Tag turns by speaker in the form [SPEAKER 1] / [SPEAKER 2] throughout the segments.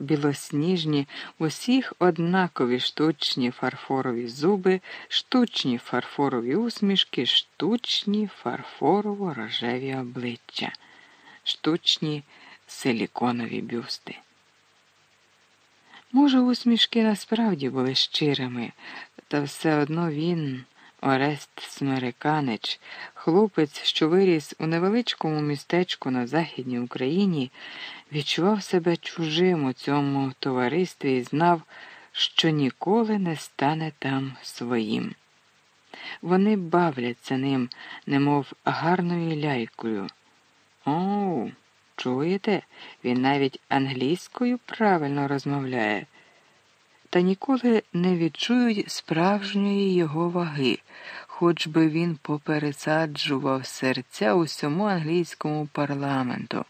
[SPEAKER 1] білосніжні, усіх однакові штучні фарфорові зуби, штучні фарфорові усмішки, штучні фарфорово рожеві обличчя, штучні силіконові бюсти. Може, усмішки насправді були щирими, та все одно він. Орест Смереканич, хлопець, що виріс у невеличкому містечку на Західній Україні, відчував себе чужим у цьому товаристві і знав, що ніколи не стане там своїм. Вони бавляться ним, немов гарною ляйкою. Оу, чуєте, він навіть англійською правильно розмовляє та ніколи не відчують справжньої його ваги, хоч би він попересаджував серця усьому англійському парламенту,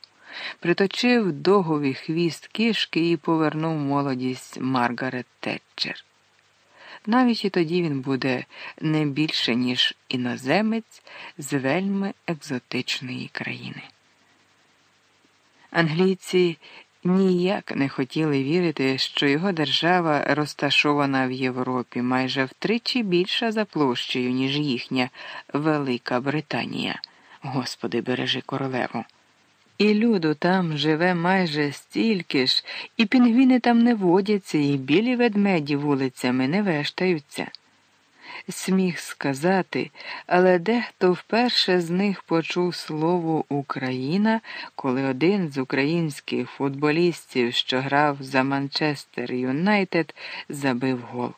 [SPEAKER 1] приточив догові хвіст кішки і повернув молодість Маргарет Тетчер. Навіть і тоді він буде не більше, ніж іноземець з вельми екзотичної країни. Англійці ніяк не хотіли вірити, що його держава розташована в Європі майже втричі більша за площею, ніж їхня Велика Британія. Господи, бережи королеву. І люду там живе майже стільки ж, і пінгвіни там не водяться, і білі ведмеді вулицями не вештаються сміх сказати, але дехто вперше з них почув слово Україна, коли один з українських футболістів, що грав за Манчестер Юнайтед, забив гол.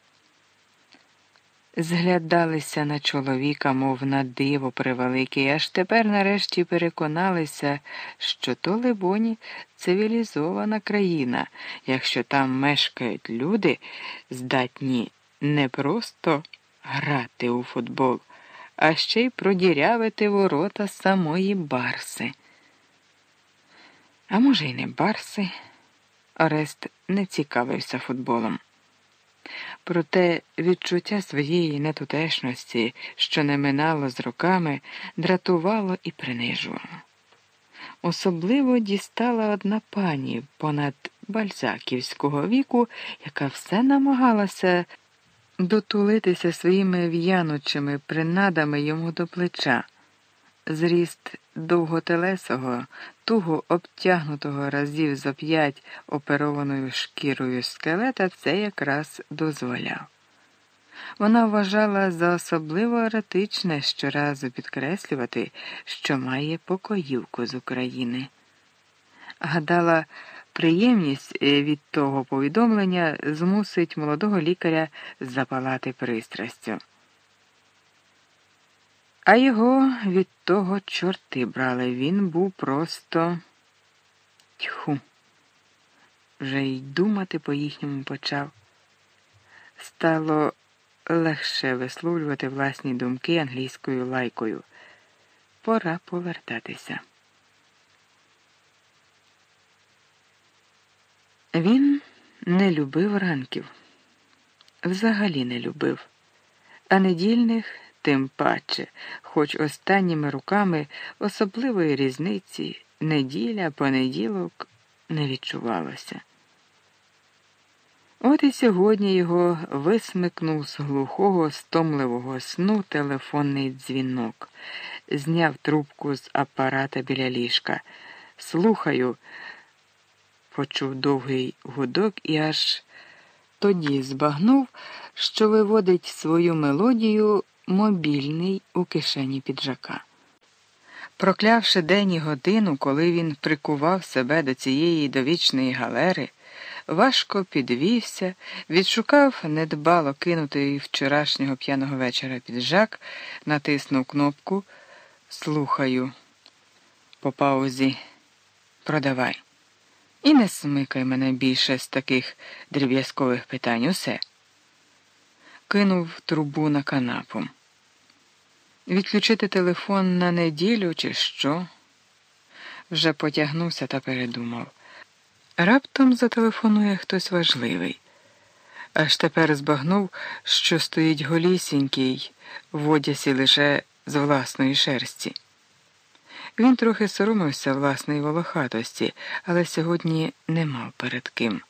[SPEAKER 1] Зглядалися на чоловіка, мов на диво превелике, аж тепер нарешті переконалися, що то, либоні, цивілізована країна, якщо там мешкають люди, здатні не просто грати у футбол, а ще й продірявити ворота самої Барси. А може, й не Барси. Орест не цікавився футболом. Проте відчуття своєї нетутешності, що не минало з роками, дратувало і принижувало. Особливо дістала одна пані понад бальзаківського віку, яка все намагалася дотулитися своїми в'янучими принадами йому до плеча. Зріст довготелесого, туго обтягнутого разів за п'ять оперованою шкірою скелета це якраз дозволяв. Вона вважала за особливо еретичне щоразу підкреслювати, що має покоївку з України. Гадала, Приємність е, від того повідомлення змусить молодого лікаря запалати пристрастю. А його від того чорти брали. Він був просто тьху. Вже й думати по їхньому почав. Стало легше висловлювати власні думки англійською лайкою. Пора повертатися. Він не любив ранків, взагалі не любив, а недільних тим паче, хоч останніми руками особливої різниці неділя, понеділок не відчувалося. От і сьогодні його висмикнув з глухого, стомливого сну телефонний дзвінок, зняв трубку з апарата біля ліжка. Слухаю почув довгий гудок і аж тоді збагнув, що виводить свою мелодію мобільний у кишені піджака. Проклявши день і годину, коли він прикував себе до цієї довічної галери, важко підвівся, відшукав недбало кинутий вчорашнього п'яного вечора піджак, натиснув кнопку Слухаю. По паузі продавай. І не смикай мене більше з таких дріб'язкових питань усе. Кинув трубу на канапу. Відключити телефон на неділю, чи що? Вже потягнувся та передумав. Раптом зателефонує хтось важливий. Аж тепер збагнув, що стоїть голісінький в одязі лише з власної шерсті. Він трохи соромився власної волохатості, але сьогодні не мав перед ким.